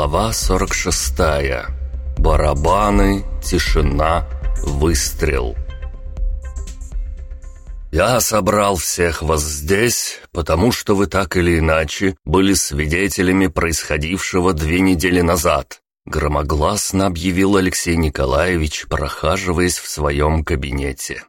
Глава 46. Барабаны, тишина, выстрел. «Я собрал всех вас здесь, потому что вы так или иначе были свидетелями происходившего две недели назад», громогласно объявил Алексей Николаевич, прохаживаясь в своем кабинете.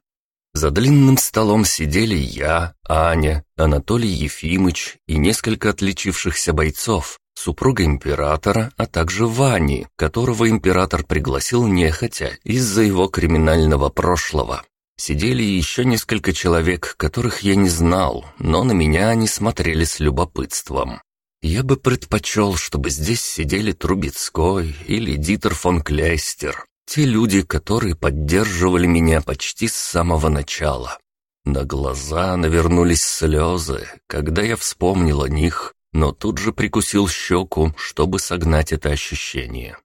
За длинным столом сидели я, Аня, Анатолий Ефимыч и несколько отличившихся бойцов, супруга императора, а также Вани, которого император пригласил нехотя из-за его криминального прошлого. Сидели еще несколько человек, которых я не знал, но на меня они смотрели с любопытством. Я бы предпочел, чтобы здесь сидели Трубецкой или Дитер фон Кляйстер, те люди, которые поддерживали меня почти с самого начала. На глаза навернулись слезы, когда я вспомнил о них но тут же прикусил щеку, чтобы согнать это ощущение.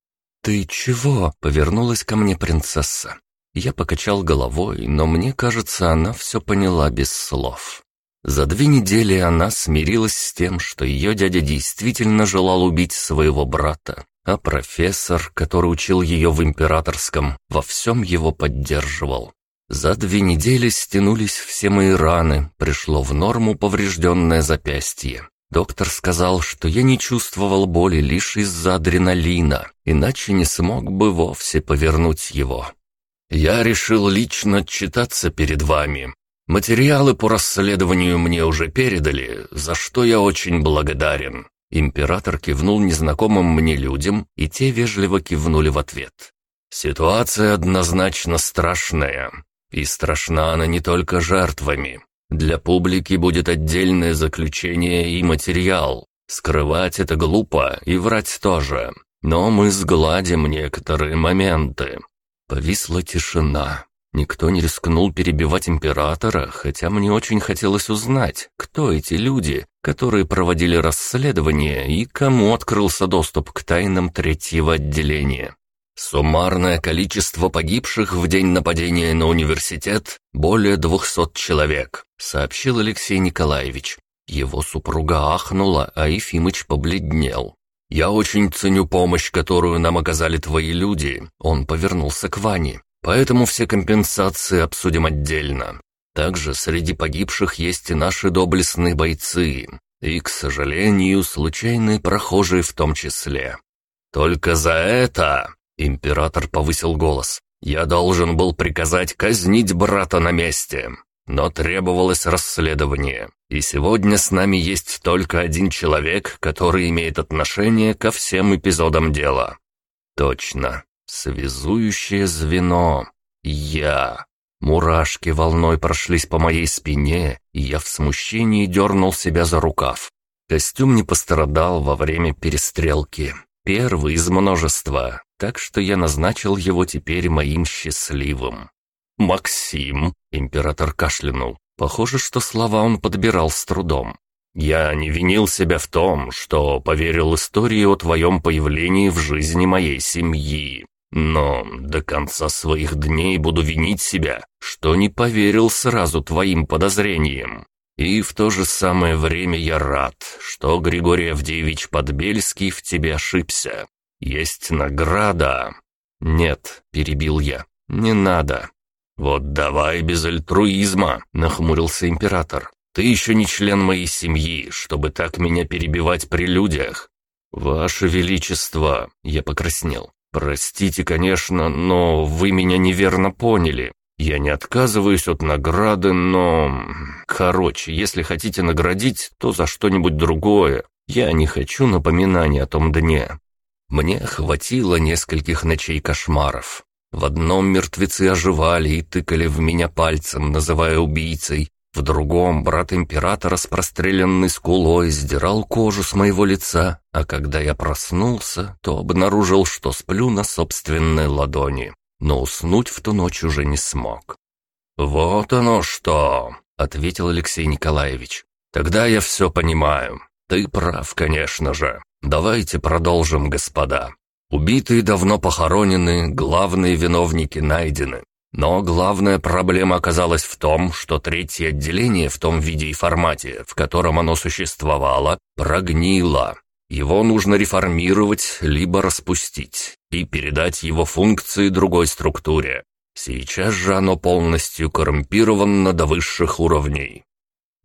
«Ты чего?» — повернулась ко мне принцесса. Я покачал головой, но мне кажется, она все поняла без слов. За две недели она смирилась с тем, что ее дядя действительно желал убить своего брата, а профессор, который учил ее в императорском, во всем его поддерживал. За две недели стянулись все мои раны, пришло в норму поврежденное запястье. Доктор сказал, что я не чувствовал боли лишь из-за адреналина, иначе не смог бы вовсе повернуть его. Я решил лично отчитаться перед вами. Материалы по расследованию мне уже передали, за что я очень благодарен. Император кивнул незнакомым мне людям, и те вежливо кивнули в ответ. Ситуация однозначно страшная, и страшна она не только жертвами. Для публики будет отдельное заключение и материал. Скрывать это глупо и врать тоже. Но мы сгладим некоторые моменты. Повисла тишина. Никто не рискнул перебивать императора, хотя мне очень хотелось узнать, кто эти люди, которые проводили расследование и кому открылся доступ к тайнам третьего отделения. Суммарное количество погибших в день нападения на университет – более двухсот человек, сообщил Алексей Николаевич. Его супруга ахнула, а Ефимыч побледнел. «Я очень ценю помощь, которую нам оказали твои люди», – он повернулся к Ване. «Поэтому все компенсации обсудим отдельно. Также среди погибших есть и наши доблестные бойцы, и, к сожалению, случайные прохожие в том числе. Только за это Император повысил голос. «Я должен был приказать казнить брата на месте, но требовалось расследование, и сегодня с нами есть только один человек, который имеет отношение ко всем эпизодам дела». «Точно, связующее звено. Я». Мурашки волной прошлись по моей спине, и я в смущении дернул себя за рукав. Костюм не пострадал во время перестрелки. Первый из множества, так что я назначил его теперь моим счастливым. «Максим!» — император кашлянул. Похоже, что слова он подбирал с трудом. «Я не винил себя в том, что поверил истории о твоем появлении в жизни моей семьи. Но до конца своих дней буду винить себя, что не поверил сразу твоим подозрениям. И в то же самое время я рад, что Григорий Авдеевич Подбельский в тебе ошибся. Есть награда. Нет, перебил я, не надо. Вот давай без альтруизма, нахмурился император. Ты еще не член моей семьи, чтобы так меня перебивать при людях. Ваше Величество, я покраснел. Простите, конечно, но вы меня неверно поняли. Я не отказываюсь от награды, но... Короче, если хотите наградить, то за что-нибудь другое. Я не хочу напоминания о том дне. Мне хватило нескольких ночей кошмаров. В одном мертвецы оживали и тыкали в меня пальцем, называя убийцей. В другом брат императора с простреленной скулой сдирал кожу с моего лица, а когда я проснулся, то обнаружил, что сплю на собственной ладони но уснуть в ту ночь уже не смог. «Вот оно что!» — ответил Алексей Николаевич. «Тогда я все понимаю. Ты прав, конечно же. Давайте продолжим, господа. Убитые давно похоронены, главные виновники найдены. Но главная проблема оказалась в том, что третье отделение в том виде и формате, в котором оно существовало, прогнило. Его нужно реформировать, либо распустить и передать его функции другой структуре. Сейчас же оно полностью коррумпировано до высших уровней.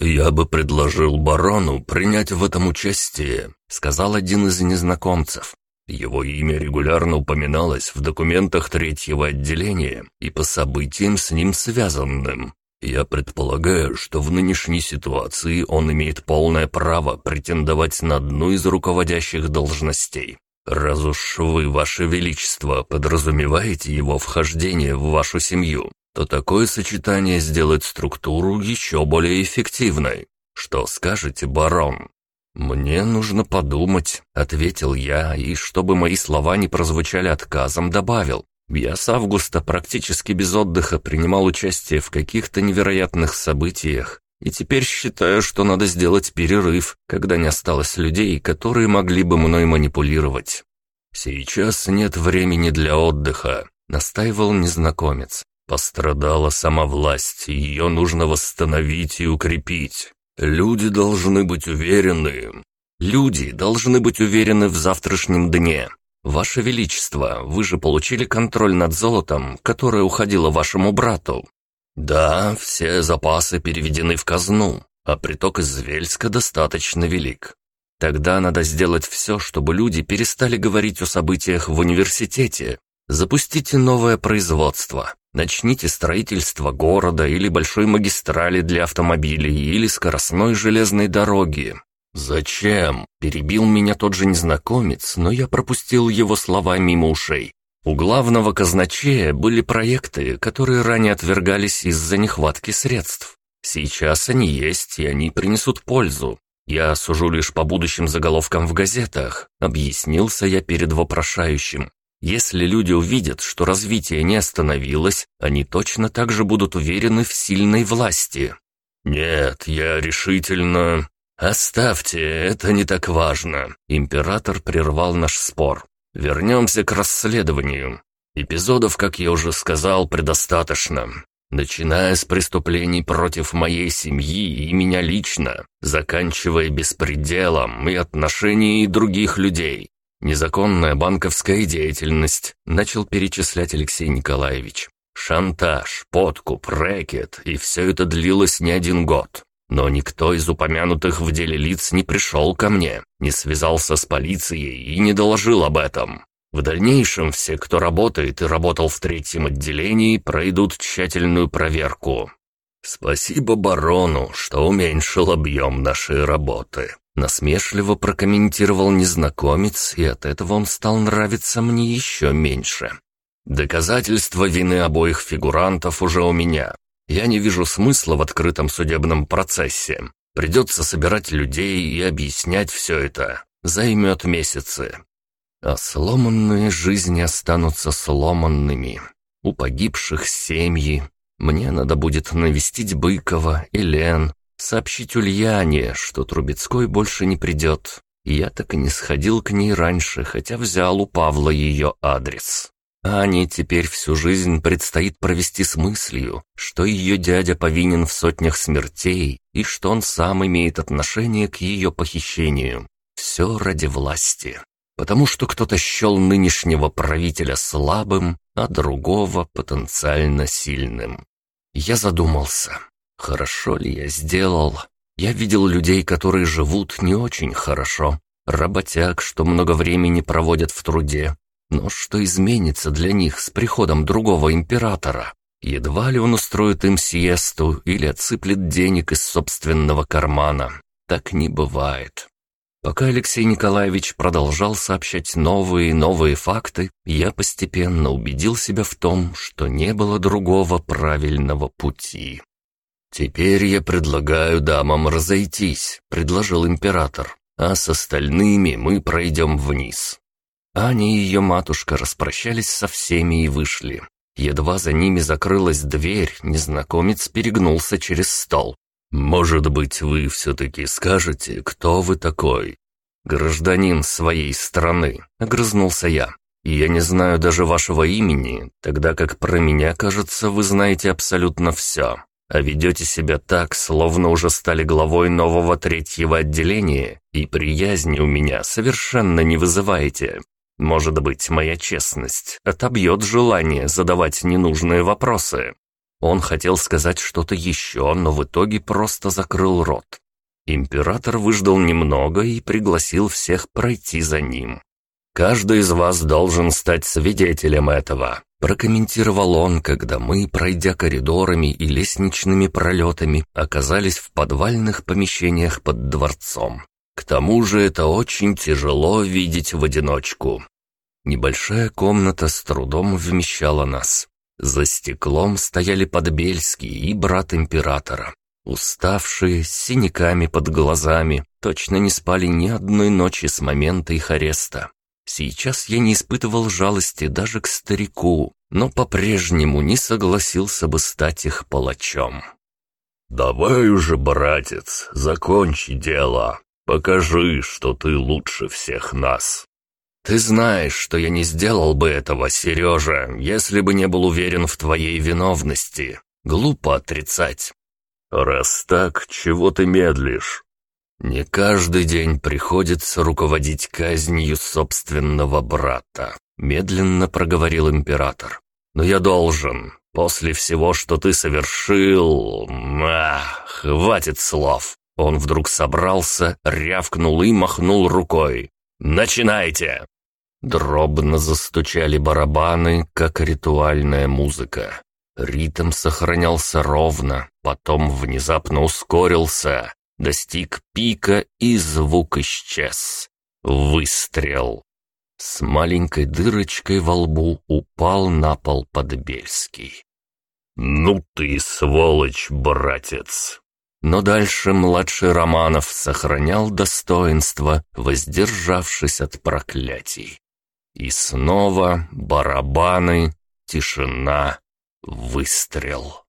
«Я бы предложил барону принять в этом участие», — сказал один из незнакомцев. Его имя регулярно упоминалось в документах третьего отделения и по событиям с ним связанным. Я предполагаю, что в нынешней ситуации он имеет полное право претендовать на одну из руководящих должностей. Раз уж вы, ваше величество, подразумеваете его вхождение в вашу семью, то такое сочетание сделает структуру еще более эффективной. Что скажете, барон?» «Мне нужно подумать», — ответил я, и чтобы мои слова не прозвучали отказом, добавил. «Я с августа практически без отдыха принимал участие в каких-то невероятных событиях, и теперь считаю, что надо сделать перерыв, когда не осталось людей, которые могли бы мной манипулировать». «Сейчас нет времени для отдыха», — настаивал незнакомец. «Пострадала сама власть, ее нужно восстановить и укрепить. Люди должны быть уверены. Люди должны быть уверены в завтрашнем дне. Ваше Величество, вы же получили контроль над золотом, которое уходило вашему брату. Да, все запасы переведены в казну, а приток из Вельска достаточно велик. Тогда надо сделать все, чтобы люди перестали говорить о событиях в университете. Запустите новое производство. Начните строительство города или большой магистрали для автомобилей или скоростной железной дороги. «Зачем?» – перебил меня тот же незнакомец, но я пропустил его слова мимо ушей. У главного казначея были проекты, которые ранее отвергались из-за нехватки средств. Сейчас они есть, и они принесут пользу. Я сужу лишь по будущим заголовкам в газетах, объяснился я перед вопрошающим. Если люди увидят, что развитие не остановилось, они точно так же будут уверены в сильной власти. «Нет, я решительно...» «Оставьте, это не так важно», — император прервал наш спор. «Вернемся к расследованию. Эпизодов, как я уже сказал, предостаточно. Начиная с преступлений против моей семьи и меня лично, заканчивая беспределом и отношений других людей. Незаконная банковская деятельность, начал перечислять Алексей Николаевич. Шантаж, подкуп, рэкет, и все это длилось не один год. Но никто из упомянутых в деле лиц не пришел ко мне, не связался с полицией и не доложил об этом. В дальнейшем все, кто работает и работал в третьем отделении, пройдут тщательную проверку. Спасибо барону, что уменьшил объем нашей работы. Насмешливо прокомментировал незнакомец, и от этого он стал нравиться мне еще меньше. Доказательства вины обоих фигурантов уже у меня. Я не вижу смысла в открытом судебном процессе. Придется собирать людей и объяснять все это. Займет месяцы. А сломанные жизни останутся сломанными. У погибших семьи. Мне надо будет навестить Быкова, Элен, сообщить Ульяне, что Трубецкой больше не придет. Я так и не сходил к ней раньше, хотя взял у Павла ее адрес. Ане теперь всю жизнь предстоит провести с мыслью, что ее дядя повинен в сотнях смертей и что он сам имеет отношение к ее похищению. Все ради власти. Потому что кто-то счел нынешнего правителя слабым, а другого потенциально сильным. Я задумался. Хорошо ли я сделал? Я видел людей, которые живут не очень хорошо. Работяг, что много времени проводят в труде. Но что изменится для них с приходом другого императора? Едва ли он устроит им сиесту или отсыплет денег из собственного кармана. Так не бывает. Пока Алексей Николаевич продолжал сообщать новые и новые факты, я постепенно убедил себя в том, что не было другого правильного пути. «Теперь я предлагаю дамам разойтись», — предложил император, «а с остальными мы пройдем вниз». Аня и ее матушка распрощались со всеми и вышли. Едва за ними закрылась дверь, незнакомец перегнулся через стол. «Может быть, вы все-таки скажете, кто вы такой?» «Гражданин своей страны», — огрызнулся я. «Я не знаю даже вашего имени, тогда как про меня, кажется, вы знаете абсолютно все. А ведете себя так, словно уже стали главой нового третьего отделения, и приязни у меня совершенно не вызываете. Может быть, моя честность отобьет желание задавать ненужные вопросы. Он хотел сказать что-то еще, но в итоге просто закрыл рот. Император выждал немного и пригласил всех пройти за ним. «Каждый из вас должен стать свидетелем этого», прокомментировал он, когда мы, пройдя коридорами и лестничными пролетами, оказались в подвальных помещениях под дворцом. К тому же это очень тяжело видеть в одиночку. Небольшая комната с трудом вмещала нас. За стеклом стояли Подбельский и брат императора. Уставшие, с синяками под глазами, точно не спали ни одной ночи с момента их ареста. Сейчас я не испытывал жалости даже к старику, но по-прежнему не согласился бы стать их палачом. «Давай уже, братец, закончи дело. Покажи, что ты лучше всех нас». «Ты знаешь, что я не сделал бы этого, Сережа, если бы не был уверен в твоей виновности. Глупо отрицать». «Раз так, чего ты медлишь?» «Не каждый день приходится руководить казнью собственного брата», — медленно проговорил император. «Но я должен. После всего, что ты совершил... Ах, хватит слов!» Он вдруг собрался, рявкнул и махнул рукой. «Начинайте!» Дробно застучали барабаны, как ритуальная музыка. Ритм сохранялся ровно, потом внезапно ускорился, достиг пика и звук исчез. Выстрел. С маленькой дырочкой во лбу упал на пол Подбельский. «Ну ты сволочь, братец!» Но дальше младший Романов сохранял достоинство, воздержавшись от проклятий. И снова барабаны, тишина, выстрел.